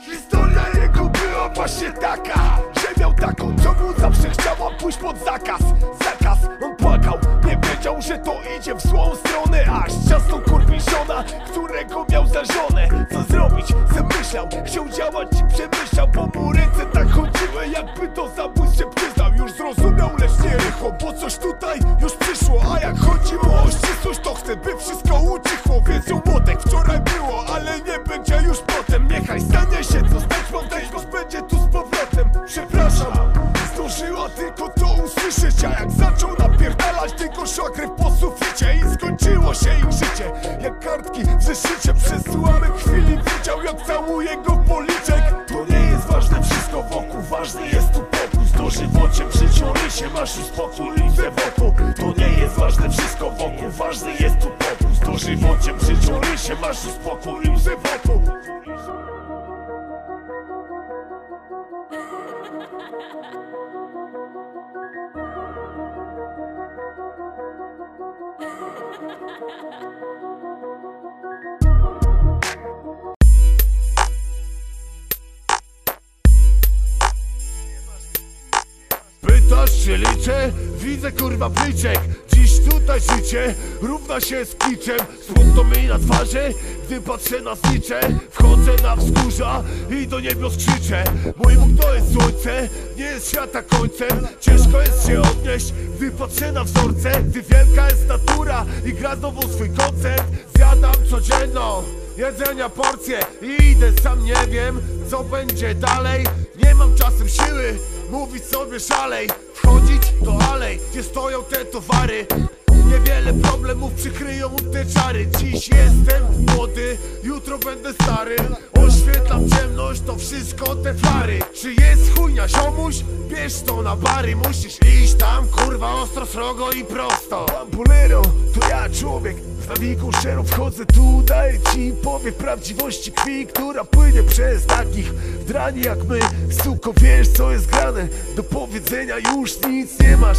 Historia jego była właśnie taka Że miał taką, co mu zawsze chciała pójść pod zakaz. Zakaz, on płakał, nie wiedział, że to idzie w złą stronę. Aż ciasno kurwiszona, którego miał za żonę. Co zrobić, zamyślał, chciał działać i przemyślał po mury wszystko ucichło Więc ją młotek wczoraj było, ale nie będzie już potem. Niechaj stanie się, co stać ma też, już będzie tu z powrotem. Przepraszam, zdążyła tylko to usłyszeć A jak zaczął napierdalać tylko szakry po suficie I skończyło się ich życie. Jak kartki w zeszycie Przez ułamek chwili widział jak całuje go policzek. To nie jest ważne wszystko wokół Ważny jest tu pokój. Z dożywociem rysie Masz już spokój i wokół To nie jest ważne wszystko wokół Ważny jest w życiu rysie Masz spokój i ze wokół Pytasz czy liczę? Widzę kurwa plyczek Dziś tutaj życie równa się z kiczem. Smutno mi na twarzy, gdy patrzę na znicze. Wchodzę na wzgórza i do niebios krzyczę. Mój Bóg to jest słońce, nie jest świata końcem. Ciężko jest się odnieść, gdy patrzę na wzorce. Gdy wielka jest natura i gra znowu swój koncert Zjadam codzienną jedzenia porcje I idę sam nie wiem, co będzie dalej. Nie mam czasem siły mówić sobie szalej. Wchodzić do alej, gdzie stoją te towary. Niewiele problemów przykryją te czary. Dziś jestem młody, jutro będę stary. Oświetlam ciemność, to wszystko te flary. Czy jest chujnia ziomuś? Bierz to na bary. Musisz iść tam, kurwa, ostro, srogo i prosto. Bambulero, to ja człowiek. Z nawiką szczerą wchodzę Daję ci powiew prawdziwości krwi Która płynie przez takich drani jak my. Suko, wiesz co jest grane Powiedzenia już Nic nie masz